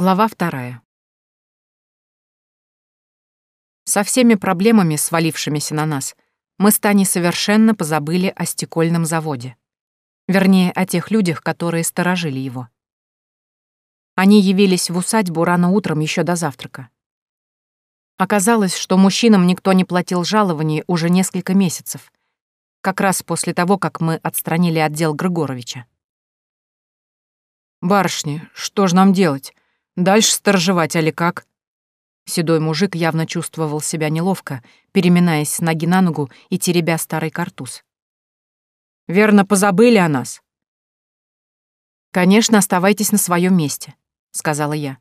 Глава вторая. Со всеми проблемами, свалившимися на нас, мы с Таней совершенно позабыли о стекольном заводе. Вернее, о тех людях, которые сторожили его. Они явились в усадьбу рано утром еще до завтрака. Оказалось, что мужчинам никто не платил жалований уже несколько месяцев, как раз после того, как мы отстранили отдел Григоровича. «Барышни, что же нам делать? Дальше сторожевать, али как?» Седой мужик явно чувствовал себя неловко, переминаясь с ноги на ногу и теребя старый картуз. «Верно, позабыли о нас?» «Конечно, оставайтесь на своем месте», — сказала я.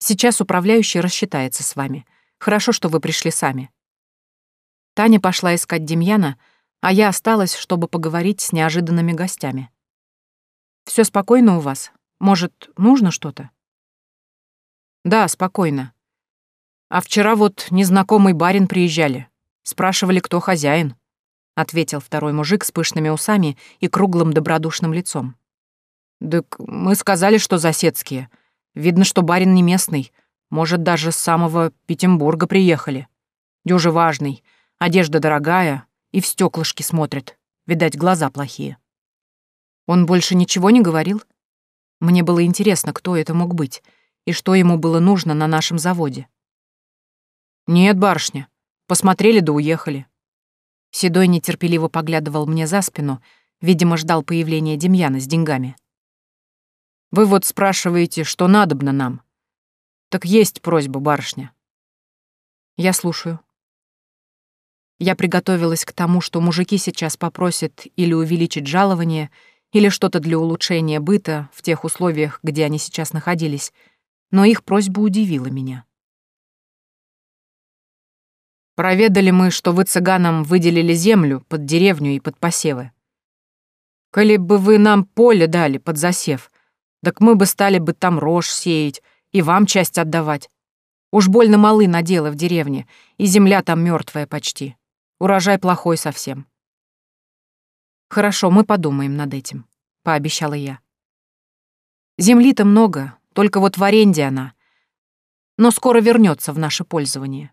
«Сейчас управляющий рассчитается с вами. Хорошо, что вы пришли сами». Таня пошла искать Демьяна, а я осталась, чтобы поговорить с неожиданными гостями. Все спокойно у вас? Может, нужно что-то?» Да, спокойно. А вчера вот незнакомый барин приезжали. Спрашивали, кто хозяин, ответил второй мужик с пышными усами и круглым добродушным лицом. Так мы сказали, что заседские. Видно, что барин не местный. Может, даже с самого Петербурга приехали. Дюжи важный, одежда дорогая и в стеклышки смотрит. Видать, глаза плохие. Он больше ничего не говорил? Мне было интересно, кто это мог быть — и что ему было нужно на нашем заводе. «Нет, барышня. Посмотрели да уехали». Седой нетерпеливо поглядывал мне за спину, видимо, ждал появления Демьяна с деньгами. «Вы вот спрашиваете, что надобно нам. Так есть просьба, барышня». «Я слушаю». Я приготовилась к тому, что мужики сейчас попросят или увеличить жалование, или что-то для улучшения быта в тех условиях, где они сейчас находились — но их просьба удивила меня. Проведали мы, что вы цыганам выделили землю под деревню и под посевы. Коли бы вы нам поле дали под засев, так мы бы стали бы там рожь сеять и вам часть отдавать. Уж больно малы наделы в деревне, и земля там мертвая почти. Урожай плохой совсем. Хорошо, мы подумаем над этим, пообещала я. Земли-то много, только вот в аренде она. Но скоро вернется в наше пользование.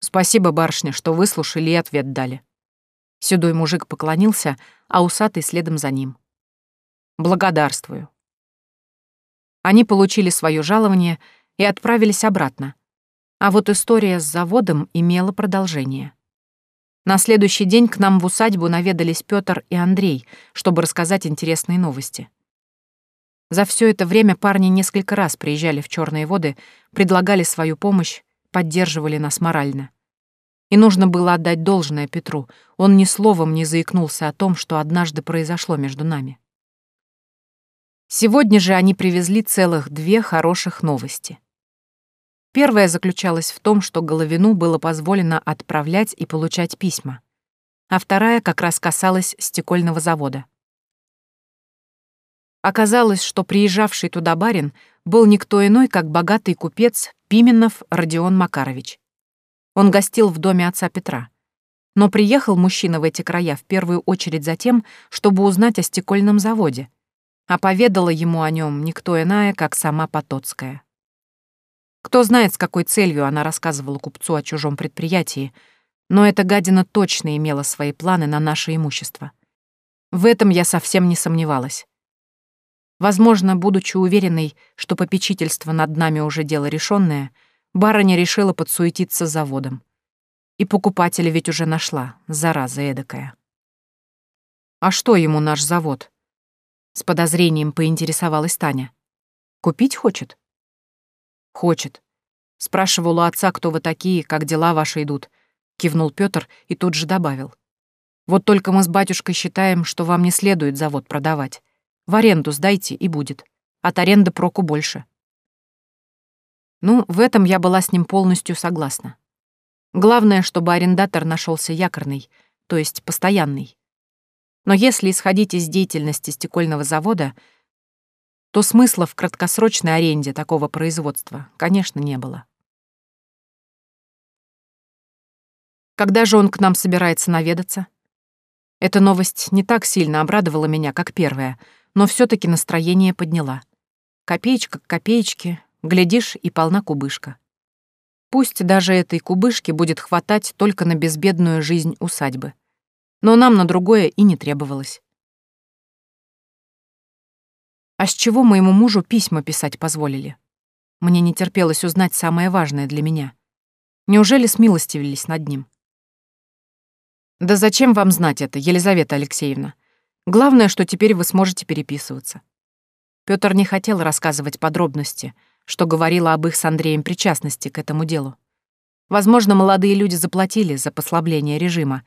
Спасибо, барышня, что выслушали и ответ дали. Седой мужик поклонился, а усатый следом за ним. Благодарствую. Они получили свое жалование и отправились обратно. А вот история с заводом имела продолжение. На следующий день к нам в усадьбу наведались Пётр и Андрей, чтобы рассказать интересные новости. За все это время парни несколько раз приезжали в черные воды, предлагали свою помощь, поддерживали нас морально. И нужно было отдать должное Петру. Он ни словом не заикнулся о том, что однажды произошло между нами. Сегодня же они привезли целых две хороших новости. Первая заключалась в том, что Головину было позволено отправлять и получать письма, а вторая как раз касалась стекольного завода. Оказалось, что приезжавший туда барин был никто иной, как богатый купец Пименов Родион Макарович. Он гостил в доме отца Петра. Но приехал мужчина в эти края в первую очередь за тем, чтобы узнать о стекольном заводе, а поведала ему о нем никто иная, как сама Потоцкая. Кто знает, с какой целью она рассказывала купцу о чужом предприятии, но эта гадина точно имела свои планы на наше имущество. В этом я совсем не сомневалась. Возможно, будучи уверенной, что попечительство над нами уже дело решенное, барыня решила подсуетиться заводом. И покупателя ведь уже нашла, зараза эдакая. «А что ему наш завод?» С подозрением поинтересовалась Таня. «Купить хочет?» «Хочет. Спрашивал у отца, кто вы такие, как дела ваши идут», — кивнул Пётр и тут же добавил. «Вот только мы с батюшкой считаем, что вам не следует завод продавать. В аренду сдайте, и будет. От аренды проку больше. Ну, в этом я была с ним полностью согласна. Главное, чтобы арендатор нашелся якорный, то есть постоянный. Но если исходить из деятельности стекольного завода, то смысла в краткосрочной аренде такого производства, конечно, не было. Когда же он к нам собирается наведаться? Эта новость не так сильно обрадовала меня, как первая — но все таки настроение подняла. Копеечка к копеечке, глядишь, и полна кубышка. Пусть даже этой кубышки будет хватать только на безбедную жизнь усадьбы. Но нам на другое и не требовалось. А с чего моему мужу письма писать позволили? Мне не терпелось узнать самое важное для меня. Неужели смилостивились над ним? Да зачем вам знать это, Елизавета Алексеевна? Главное, что теперь вы сможете переписываться. Пётр не хотел рассказывать подробности, что говорило об их с Андреем причастности к этому делу. Возможно, молодые люди заплатили за послабление режима,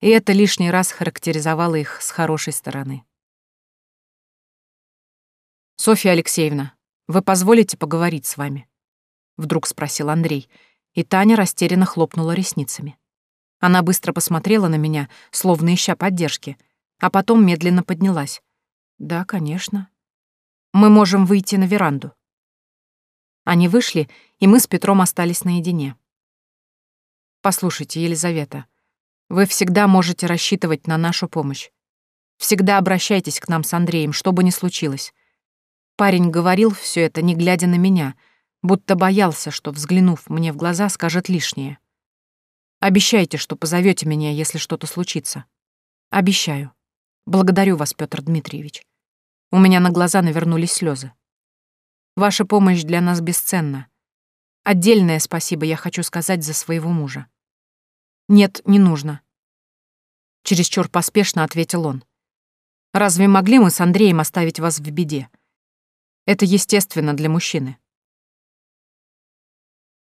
и это лишний раз характеризовало их с хорошей стороны. «Софья Алексеевна, вы позволите поговорить с вами?» Вдруг спросил Андрей, и Таня растерянно хлопнула ресницами. Она быстро посмотрела на меня, словно ища поддержки, а потом медленно поднялась. «Да, конечно. Мы можем выйти на веранду». Они вышли, и мы с Петром остались наедине. «Послушайте, Елизавета, вы всегда можете рассчитывать на нашу помощь. Всегда обращайтесь к нам с Андреем, что бы ни случилось. Парень говорил все это, не глядя на меня, будто боялся, что, взглянув мне в глаза, скажет лишнее. Обещайте, что позовете меня, если что-то случится. Обещаю. Благодарю вас, Петр Дмитриевич. У меня на глаза навернулись слезы. Ваша помощь для нас бесценна. Отдельное спасибо я хочу сказать за своего мужа. Нет, не нужно. Чересчур поспешно ответил он. Разве могли мы с Андреем оставить вас в беде? Это естественно для мужчины.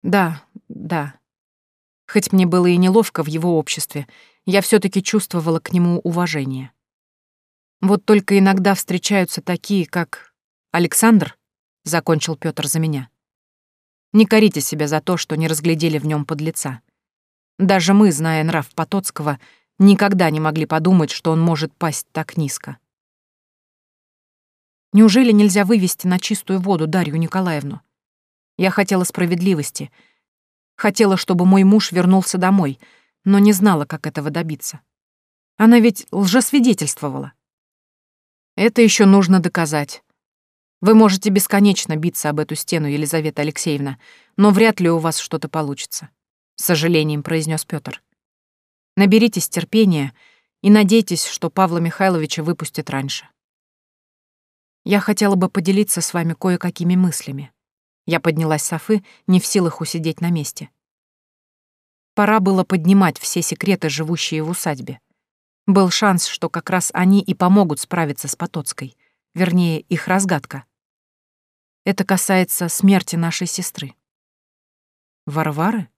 Да, да. Хоть мне было и неловко в его обществе, я все таки чувствовала к нему уважение. Вот только иногда встречаются такие, как Александр, закончил Петр за меня. Не корите себя за то, что не разглядели в нем подлеца. Даже мы, зная нрав Потоцкого, никогда не могли подумать, что он может пасть так низко. Неужели нельзя вывести на чистую воду Дарью Николаевну? Я хотела справедливости. Хотела, чтобы мой муж вернулся домой, но не знала, как этого добиться. Она ведь лжесвидетельствовала. Это еще нужно доказать. Вы можете бесконечно биться об эту стену, Елизавета Алексеевна, но вряд ли у вас что-то получится, с сожалением произнес Петр. Наберитесь терпения и надейтесь, что Павла Михайловича выпустят раньше. Я хотела бы поделиться с вами кое-какими мыслями. Я поднялась с Софы, не в силах усидеть на месте. Пора было поднимать все секреты, живущие в усадьбе. Был шанс, что как раз они и помогут справиться с Потоцкой, вернее, их разгадка. Это касается смерти нашей сестры. Варвары?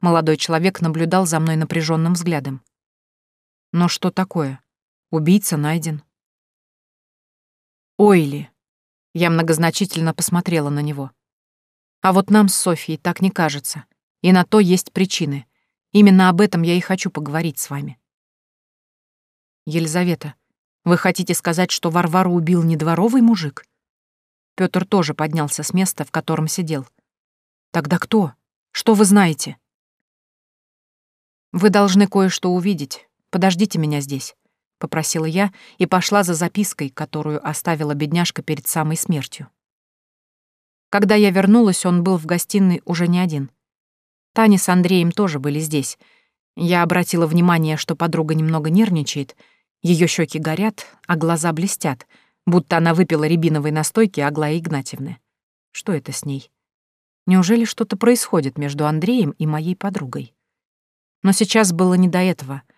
Молодой человек наблюдал за мной напряженным взглядом. Но что такое? Убийца найден. Ойли. Я многозначительно посмотрела на него. А вот нам с Софией так не кажется. И на то есть причины. Именно об этом я и хочу поговорить с вами. Елизавета, вы хотите сказать, что Варвару убил не дворовый мужик? Пётр тоже поднялся с места, в котором сидел. Тогда кто? Что вы знаете? Вы должны кое-что увидеть. Подождите меня здесь. — попросила я и пошла за запиской, которую оставила бедняжка перед самой смертью. Когда я вернулась, он был в гостиной уже не один. Таня с Андреем тоже были здесь. Я обратила внимание, что подруга немного нервничает, ее щеки горят, а глаза блестят, будто она выпила рябиновой настойки Аглаи Игнатьевны. Что это с ней? Неужели что-то происходит между Андреем и моей подругой? Но сейчас было не до этого —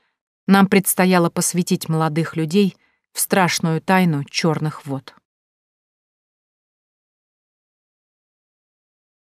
нам предстояло посвятить молодых людей в страшную тайну черных вод.